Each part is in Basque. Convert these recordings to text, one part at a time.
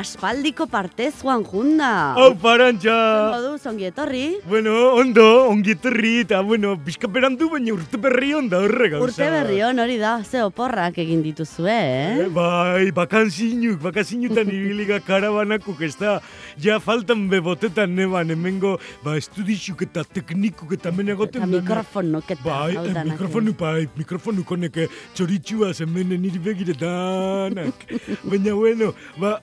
aspaldiko partez Juan Junda. Hau, parantxa! Modu, zongi etorri. Bueno, ondo, ongi etorri, eta, bueno, pixka berandu, baina urte berri onda horre gauza. Urte berri hon hori da, ze oporrak egin dituzue, eh? Eh, bai, bakanzinuk, bakazinutan ibiliga karabanakuk, ez da, ja faltan bebotetan neban, hemengo, ba, estudixuk eta teknikuk eta hemen egoten Eta mikrofonuk eta Bai, eh, danak. mikrofonu, bai, mikrofonu koneke txoritxua zemenen niri begire danak. Baina, bueno, ba,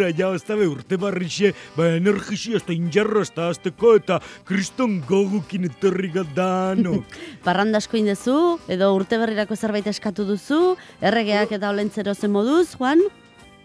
gustora ja, oztabe urte barrixe, ba, energixi, hasta injarro, hasta azteko, eta kriston gogukin etorri danok. Parranda asko indezu, edo urte berrirako zerbait eskatu duzu, erregeak eta olentzero zen moduz, Juan?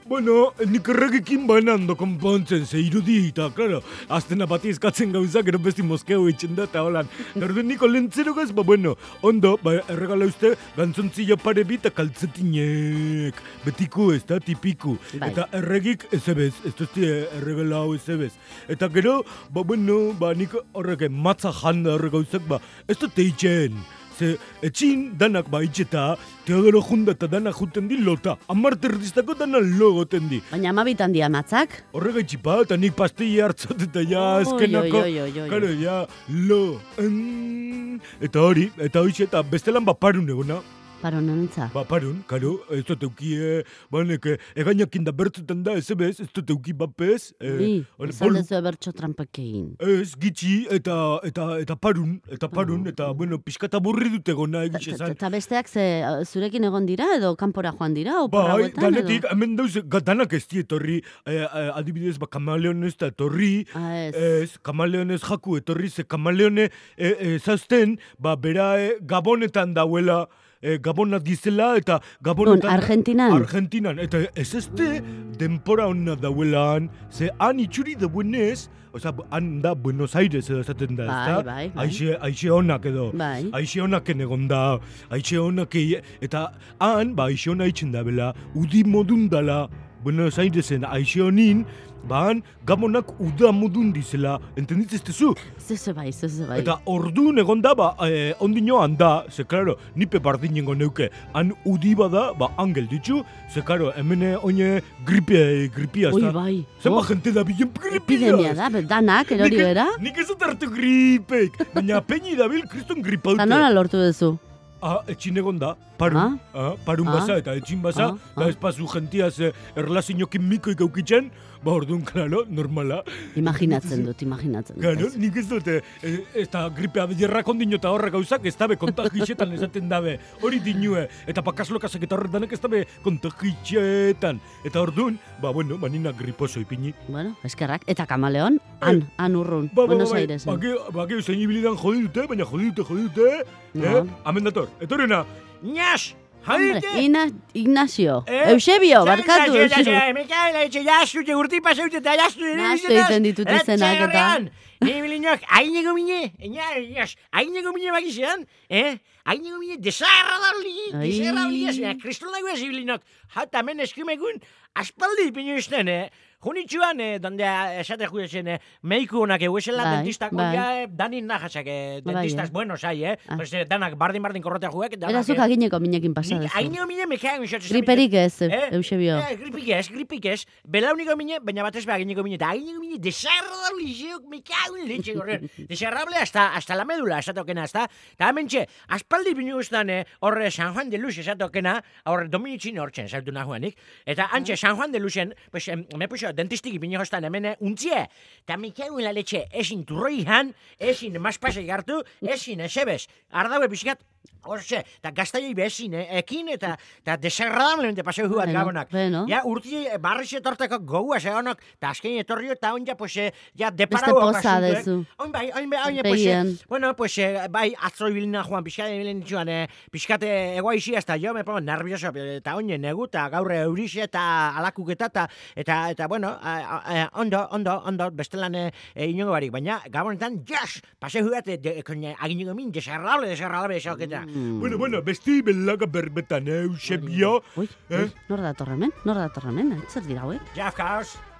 Bueno, nik erregekin banando konpontzen, ze irudi, eta, klaro, aztena bati eskatzen gauza, gero besti moskeo itxen da, eta holan. Gero niko lentzero gaz, ba, bueno, ondo, ba, erregala uste, gantzontzia pare bi eta kaltzetinek. Betiko ez da, tipiku. Bai. Eta erregik ez ebez, ez duzti erregela hau ez ebez. Eta gero, ba, bueno, ba, nik horrek matza janda horrek gauzak, ba, ez dut eitzen. Ze, etxin danak ba itxeta, Teodoro junda eta danak juten di lota. Amar terroristako dana lo goten di. Baina amabitan dia matzak? Horregaitzi pa, eta nik pastilla hartzot eta ja azkenako. Karo, ja, lo. En, eta hori, eta hori eta bestelan baparun egona. Paro nantza. Baparun, karo, ez dut euki, eh, banek, egainak inda bertzutan da, ez ebez, ez dut euki bapez. Bi, hori, esan bolu- dezu ebertxo trampak. Ez, gitxi, eta, eta, eta parun, eta parun, Mm. eta, bueno, pixkata burri dut egona egiz esan. Eta besteak ze, zurekin egon dira, edo kanpora joan dira, oporra Bai, hauetan, danetik, hemen dauz, ga- danak ez die etorri, eh, eh, adibidez, ba, kamaleonez eta etorri, Ah, ez. ez, kamaleonez jaku etorri, ze kamaleone eh, eh, zazten, ba, bera eh, gabonetan dauela, eh, gabona dizela, eta gabonetan... Non, Argentinan? Argentinan, eta ez ezte denpora hona dauelan, ze han itxuri dauenez, Osa, han da Buenos Aires edo esaten da, Bai, ezta? bai, bai. Aixe, aixe honak edo. Bai. Aixe honak egon da, aixe honak eta han, ba, aixe hona itxen da bela, udi modun dala, Buenos Airesen aixe honin, ba han, gamonak uda modun dizela, entenditz ez zu? Zeze bai, zeze bai. Eta orduan egon da, ba, eh, ondino handa, ze, klaro, nipe bardinengo neuke, han udi bada, ba, angel ditzu, ze, klaro, hemen oine gripe, gripia, Oi, bai. Zenba Oh, jente da bilen gripia. Epidemia da, be- danak, erori Nik- era. Nik ez dut hartu gripeik, baina peini dabil kriston gripaute. Eta nola lortu duzu? Ah, etxin egon da, parun, Ah? ah? parun Ah? basa eta etxin basa, Ah, da ah. espazu jentia ze erlazinokin mikoik aukitzen, ba orduan, klaro, normala. Imaginatzen dut, imaginatzen dut. Claro, nik ez dut, eh, ez da gripea biderrak ondino eta horrek gauzak ez dabe kontagixetan esaten dabe, hori dinue, eta pakaslokazak eta horrek danek ez dabe kontagixetan. Eta orduan, ba bueno, manina griposo ipini. Bueno, eskerrak. Eta kamaleon, han, han urrun, Ba, ba, Buenos bai, Airesen. Bake, bake, zein ibilidan jodi dute, baina jodi dute, jodi dute. No. Eh? Hemen dator, etorrena. Hombre, Ina, Ignacio, Eh? Eusebio, barkatu, Eusebio. Mikaela, etxe jaztute, urti pasaute eta jaztute. Nahastu egiten ditut izenak eta- Ni bilinok, haineko mine, ina, jas, haineko mine bakizean, eh? Haineko mine, desagradabli, Ai. desagradabli, ez, eh? kriston lagu ez bilinok. Hata hemen eskimegun, aspaldi pinu izten, eh? Junitxuan, eh, donde esate juezen, eh, meiku honak eguesela Bai, dentistako, bai. ja, eh, danin nahasak, eh, Bai, dentistas eh. buenos hai, eh? Ah. Pues, eh, danak bardin-bardin korrotea juek, danak, Erazuk eh, agineko minekin pasa Nik dezu. haineko mine mekaen isotzen. Griperik ez, Eh? Eusebio. Eh, gripik ez, gripik ez. Belauniko mine, baina batez beha gineko mine. Eta gineko mine, desagradable zeok, me cago en leche horren. Desagradable hasta, hasta la médula, esatokena, hasta. Eta hemen txe, aspaldi binu guztan, eh, horre San Juan de Luz esatokena, horre dominitxin hortzen, zautu nahuanik. Eta antxe, San Juan de Luzen, pues, em, me puxo, dentistiki binu guztan, hemen, eh, untzie. Cago en la leche, ezin turroi ezin maspasei gartu, ezin esebez. Ardaue pixkat, Hortxe, eta gaztaiei bezin, eh? ekin eta, eta desagradablemente paseu huat Bueno, gabonak. bueno. Ja, urti eh, barriz etorteko gogoa zegonok, eta azken etorrio, eta oin ja, pues, eh, ja, deparau poza dezu. Oin bai, oin bai, oin, pues, eh, Begian. bueno, pues, eh, bai, atzo ibilina joan, pixkate ibilin ditzuan, eh, pixkate egoaixi, hasta jo, me pongo nervioso, eta oin negu, eta gaur eurixe, eta alakuketa, eta, eta, eta, bueno, eh, eh, ondo, ondo, ondo, bestelan eh, eh, inongo barik, baina, gabonetan, yes, paseu eh, de- kon, eh, agineko min, desagradable, desagradable, esoketa. Mm. Bueno, bueno, besti belaga berbetan, eh, Eusebio. Ui, Eh? ui, nor da torremen? Nor da torremen? Zer dira hauek? Ja,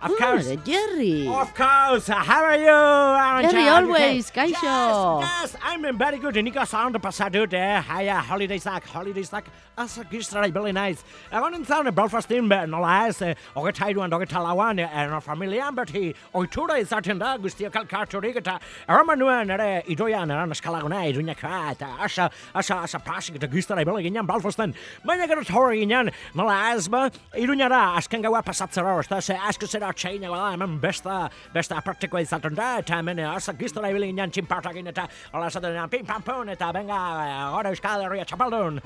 of course. Of course. Jerry. Of course. How are you, Arantxa? Jerry, always, kaixo. Yes, yes, I'm very good. Nik oso ondo pasatu, eh? Haia, holidayzak, holidayzak. Asa giztara ibili naiz. Egon nintzen, Belfastin, be, nola ez, eh, ogetaiduan, ogetalauan, eh, no familian, beti, oitura izaten da, guztia kalkarturik, eta eraman nuen, ere, idoian, eran eskalaguna, iduñaka, eta asa, asa, asa pasik, eta giztara ibili ginen Belfastin. Baina gero torri ginen, nola ez, ba, iduñara, azken gaua pasatzera, ez da, ze asko zera txeina, bala, hemen besta, besta apartikoa izaten da, eta hemen, eh, asa giztara ibili ginen txinpartakin, eta, hola esaten, pim pam pum, eta venga, eh, gora euskal herria txapaldun.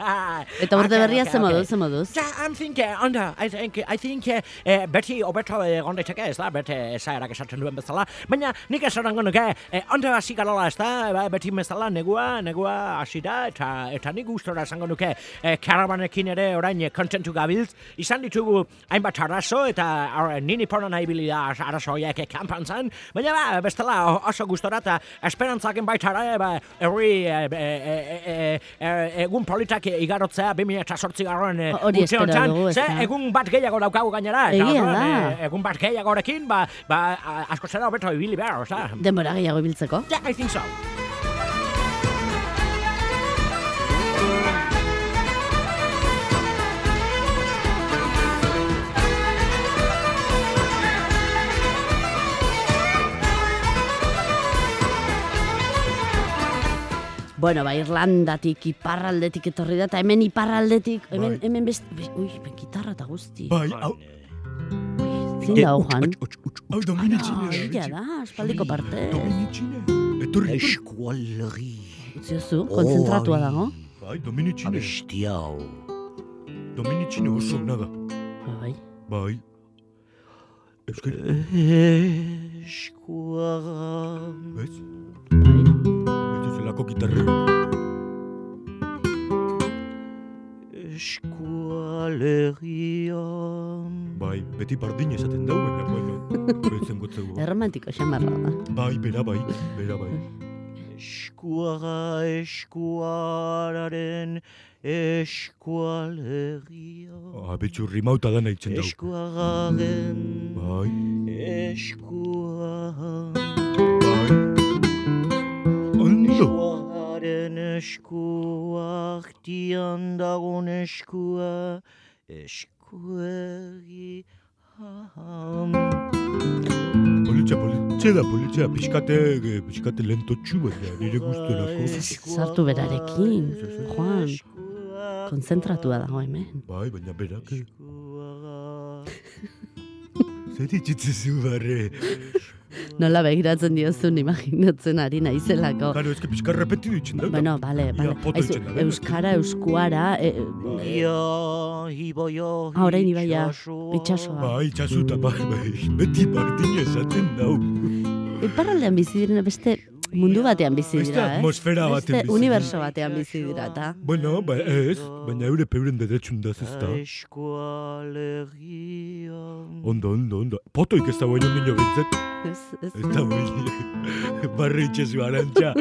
Eta urte Okay, berria okay, ze okay. moduz, ze moduz. Ja, I'm thinking, onda, I think, I think, eh, beti obeto eh, gondeteke, ez da, beti esaerak esaten duen bezala, baina nik esan nuke, eh, onda hasi galola, ez da, ba, beti bezala, negua, negua hasi da, eta, eta nik gustora esango nuke, eh, karabanekin ere orain eh, kontentu gabiltz, izan ditugu hainbat arazo, eta ar, nini porno nahi bili da arazo horiek eh, kanpan zen, baina ba, bestela oso gustora, eta esperantzaken baita ere, ba, herri, eh, eh, eh, eh, eh, egun politak igarotzea, 2008 garroen eh, Hori urte espero honetan, dugu, ze egun bat gehiago daukagu gainera. eta eh, egun bat gehiagorekin, ba, ba, a- asko zera hobeto ibili behar, oza? Denbora gehiago ibiltzeko. Yeah, I think so. Bueno, ba, Irlandatik, iparraldetik etorri da, eta hemen iparraldetik, hemen, Bai. hemen best... be- Ui, ben, gitarra eta guzti. Bai, hau, Zin da, Juan. hau Dominicine. Ah, da, espaldiko parte. Dominicine. Etorri, etorri. Eskualerri. Utziozu, konzentratua ai. dago. Bai, Dominicine. Abesti hau. Dominicine oso nada. Bai. Bai. Euskal, Eskuara. bez? Ez zelako gitarra. Eskualerian. Bai, beti bardin esaten dau, baina, bueno, betzen gotzegu. Erromantiko xamarra da. Bai, bera bai, bera bai. Eskuara eskuararen eskualeria. Ah, betxu rimauta da nahitzen dau. Eskuararen Bai, eskua. Ondo. Eskuaren eskuak dian dagon eskua. Eskueri ham. Politxa, politxe da, politxa. Piskate, eh, piskate lentotxu, baina nire guztorako. Sartu berarekin, Juan. Konzentratua dago hemen. Bai, baina berak, eh, zer ditxitzezu barre. Nola begiratzen diozun imaginatzen ari naizelako. Karo, ezke pixka repetidu itxen dau. Bueno, bale. poto Aizu, da. Euskara, Euskuara, e, e, Ia, ibaia, Ah, orain ibaia, itxasoa. itxasoa. Bai, itxasuta, bai, bai, beti bardin esaten dau. iparraldean bizi direna beste mundu batean bizi Beste dira, eh? atmosfera batean Beste bizi uniberso batean bizi dira, eta. Bueno, ba, ez, baina eure peuren dedetxun da zezta. Eskualerian. Ondo, ondo, ondo. Potoik ez da guen ondino bintzet. Ez, ez. Ez da guen. Barre itxezu arantxa.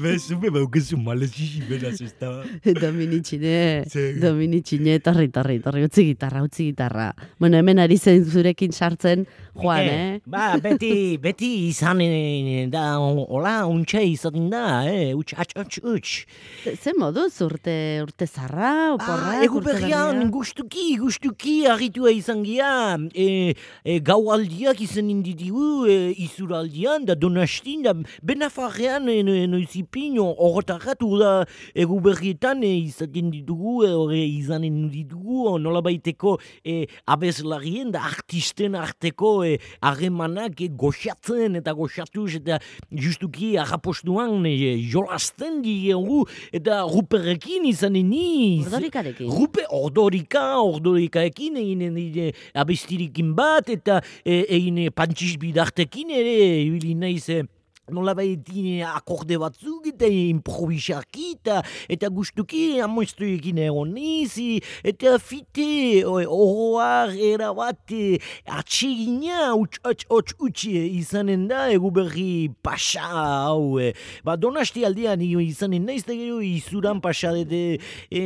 Bezume baukezu malezi beraz ez da. Dominitxine, Dominitxine, torri, torri, torri, utzi gitarra, utzi gitarra. Bueno, hemen ari zen zurekin sartzen, Juan, eh? Ba, beti, beti izan eh, da, hola, untxe izaten da, eh, utx, atx, atx, utx. Ze- Ze moduz urte, urte zarra, oporra, Ah, egu berrian, gustuki, gustuki, harritua izan gira, e, e, gaualdiak izan indidigu, e, izuraldian, da donastin, da benafarrean, e, no- noizipin, horretarratu da, egu berrietan, e, izaten ditugu, e, horre izanen ditugu, nola baiteko, e, abeslarien, da artisten arteko, e, harremanak e, goxatzen eta goxatuz, eta justuki harrapostuan e, jolasten digugu, eta ruperrekin izanen niz. Ordorikarekin. Rupe ordorika, ordorikaekin egin egin abestirikin bat, eta e, egin pantxiz bidartekin ere, ibili naiz nola baitin akorde batzuk eta improvisarki eta, eta gustuki amoiztuekin egon nizi eta fite oroar erabat eh, atsegina uts, uts, uts, uts eh, izanen da egu berri pasa hau eh. ba donasti aldean io izanen naiz eta gero izuran pasadete e,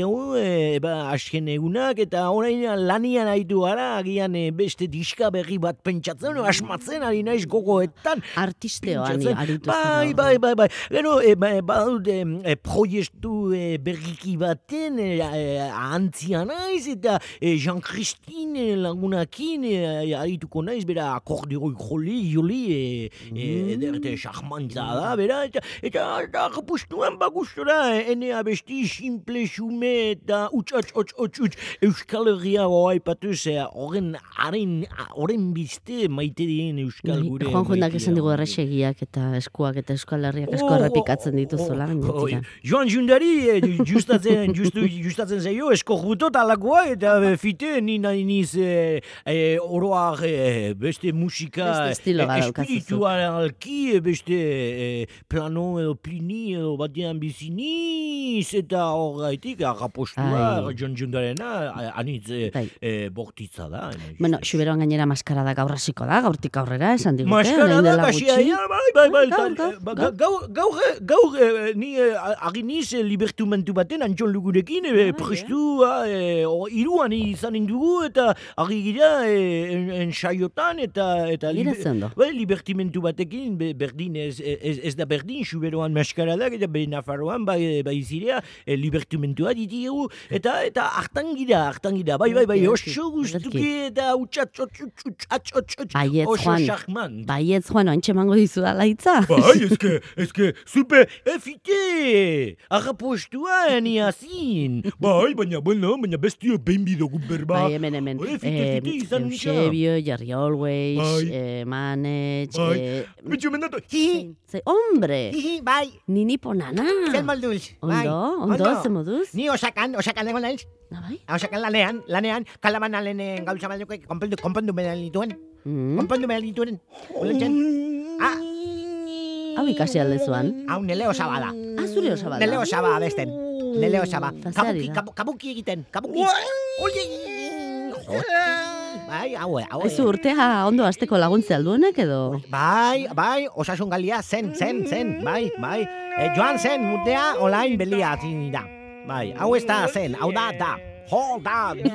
hau eh, ba asken egunak eta orain lanian aitu gara agian eh, beste diska berri bat pentsatzen asmatzen ari naiz gogoetan Artisteoan Pentsatzen, aritu Bai, bai, bai, bai. Gero, e, ba, badut, e, proiestu e, berriki baten, e, e, antzia naiz, eta e, Jean-Christine lagunakin e, arituko naiz, bera akordeoi joli, joli, e, e, ederte charmantza da, bera, eta, eta, eta rapustuan bagustora, e, ene abesti simple xume, eta utx, utx, utx, utx, utx, Euskal Herria goa ipatuz, e, horren, haren, horren bizte maite dien Euskal Bai, gure. Juan Jundak esan digu maite erresegiak eta eskuak eta Euskal Herriak Oh, esko errepikatzen dituzula. oh, gainera. oh, Joan Jundari, eh, justatzen, justu, justatzen zaio, esko rutot alakoa, eta eh, fite, ni nahi niz eh, eh, oroak eh, beste musika, Beste zuk. espiritualki, eh, beste eh, plano edo plini edo batean bizi niz, eta horreitik, agapostua. Joan Jundarena, eh, anitz eh, Bai. eh, bortitza da. eh, Bueno, xuberoan gainera maskara da gaur hasiko da, gaurtik aurrera, esan digute. Maskara kasia, ja, bai, bai, bai, Gaur, eh, ba, gaur. gaur, eh, eh, ni aginiz libertumentu baten antxon lugurekin, eh, prestu, o, iruan izanen dugu, eta agi gira, eh, en, en saiotan, eta, eta bai, libertimentu batekin, be, berdin, ez, da berdin, suberoan maskaradak, eta be Nafarroan, bai, bai zirea, libertimentua ditigu, eta, eta hartan gira, hartan gira, bai, bai, bai, oso guztuki, eta utxatz, utxatz, utxatz, utxatz, Baietz, oso Juan. charmant. Baietz, Juan, ointxe emango dizu da laitza. Bai, eske, eske, zupe, Efite, arrapostua eni azin. bai, baina, bueno, baina bestio behin bidogu berba. Bai, hemen, hemen. Ore, fite, Eh, fite, izan nika. Eusebio, Jerry Always, Bai. eh, Manage, Bai. eh, Bitxu mendatu, zein- zein- hombre, Hihi, bai, nini ponana. zer molduz. bai. Ondo, ondo, ze moduz? Ni osakan, osakan egon naiz. Na, bai? Osakan lanean, lanean, kalaban lehen gauza batzuk konpondu, konpondu behar dituen. Mm. Konpondu behar dituen. Ulertzen? Ah, Hau ikasi aldezuan. hau nele osaba da. Ah, zure osaba da. Nele osaba besten. Nele osaba. Kabuki, da. kabu, kabuki egiten, kabuki. Oye, Bai, hau, hau. Aizu urtea ondo asteko laguntze alduenek edo? Bai, bai, osasun galia, zen, zen, zen, bai, bai. E, joan zen, mutea, olain belia zin da. Bai, hau ez da zen, hau da, da. Jo da di,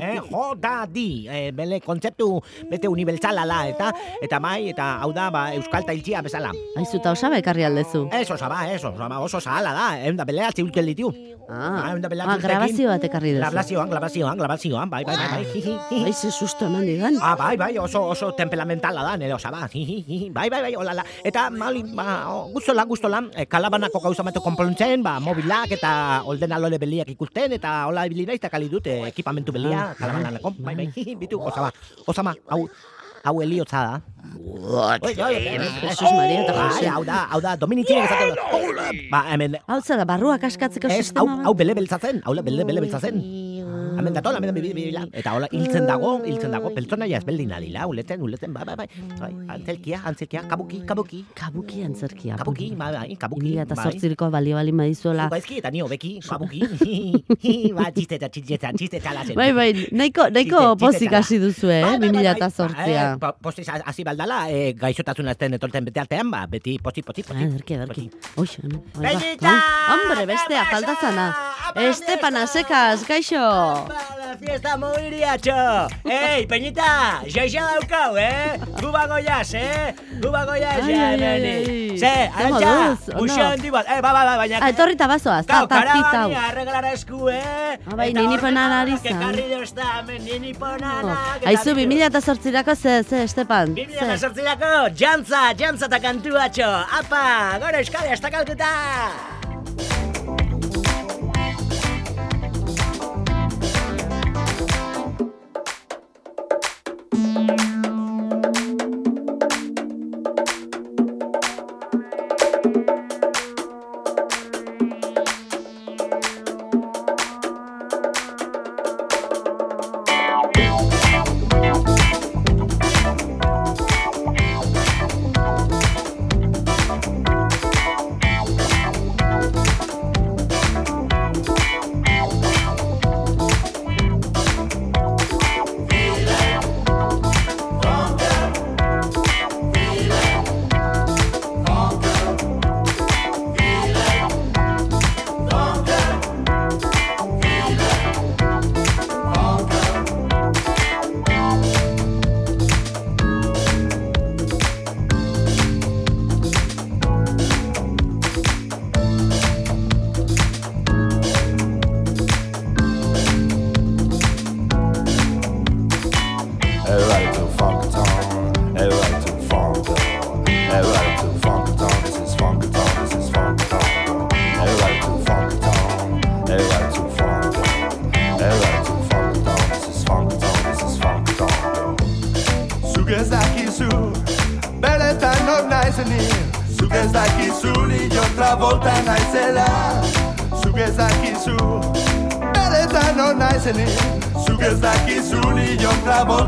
eh, jo da di, eh, bele kontzeptu bete unibertsala da, eta, eta bai, eta hau da, ba, euskal tailtzia bezala. Aizu eta osaba ekarri aldezu. Ez osaba, ez osaba, oso zahala da, egun da beleatzi ulkel ditu. Ah, egun da beleatzi ah, urtekin. grabazio bat ekarri duzu. Grabazioan, grabazioan, grabazioan, bai, bai, bai, bai. Bai, ze susto eman didan. Ah, bai, bai, oso, oso temperamentala da, nire osaba. Bai, bai, bai, olala. Eta, mali, ba, o, gustola, gustola, eh, kalabanako gauza batu konpontzen, ba, mobilak eta ordenalore beliak ikusten, eta hola ibili naiz, eta kali dute ekipamentu belia, kalabanako, bai, bai, hi, bitu, osaba, osama, hau, hau heliotza da. Jesus Maria eta Jose. hau da, hau da, dominitxik esaten da. Ba, hemen, Hau zara, barruak askatzeko ez, hau, sistema hau bat? bele beltzatzen, hau bele, bele beltzatzen. Hemen datola, hemen bi- bi- bi- eta hola hiltzen dago, hiltzen dago, pertsonaia ezberdin adila, uletzen, uletzen, bai, bai, bai, bai, antzelkia, antzelkia, kabuki, kabuki, Kabuki antzerkia. kabuki, bai, bai, kabuki, Mila eta bai. zortziriko balio bali madizuela. Gaizki eta ni hobeki, kabuki, ba, txiste eta txiste eta txiste eta lazen. Bai, bai, nahiko, nahiko pozik hasi duzu, eh? Bai, bai, bai, 2000 eta bai, zortzia. eh, po- Postiz hasi baldala, eh, gaixotasun azten etortzen bete artean, ba, beti posti, Ah, posti. ederki, ederki. Oi, hemen, ba, bai. Hombre, bestea, faltazana. Estepana, sekas, gaixo. La fiesta moiriatxo! Ei, Peñita, jaixa daukau, eh? Gu bagoiaz, eh? Gu bagoiaz, Ai, eh, ai, ai, ai. Ze, Ze arantxa, moduz, ondo. handi bat. Eh, ba, ba, ba, baina... Ah, etorri eta bazoaz, ta, Kau, ta, karabania arreglara esku, eh? Ah, bai, Eta nini horrek ponan ari amak zan. Ekarri dozta, hemen nini ponanak. eta Aizu, bideo. 2000 eta zortzirako ze, ze, Estepan? 2008ko, jantza, jantza eta kantuatxo. Apa, gora euskadi, hasta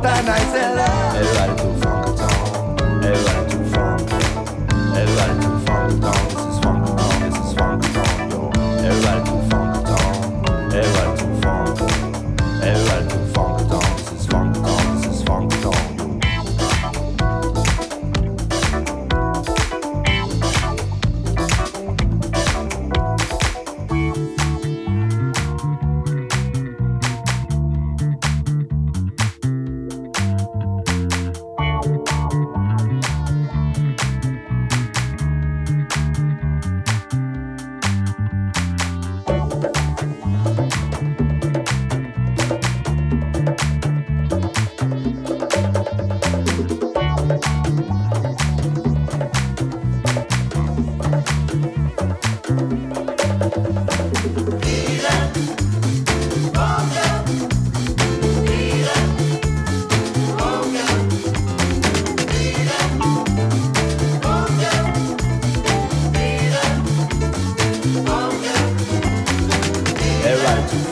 and I tell her.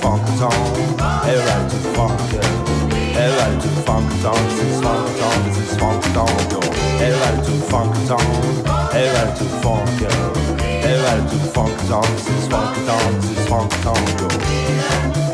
Funk song. Everybody to funk yeah. Everybody to funk song. This is funk song. This is funk song. Yo. Everybody to funk song. Everybody to funk yeah. Everybody to funk song. This is funk song. This is funk song. Yo.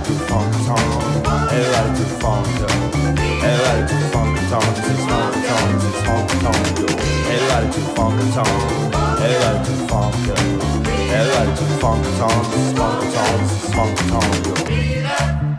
like to funk tongs. They like to funk tongs. They like funk tongs. It's honk tongs. It's honk funk tongs. They like to funk tongs. Funk tongs. Funk tongs. Funk tongs.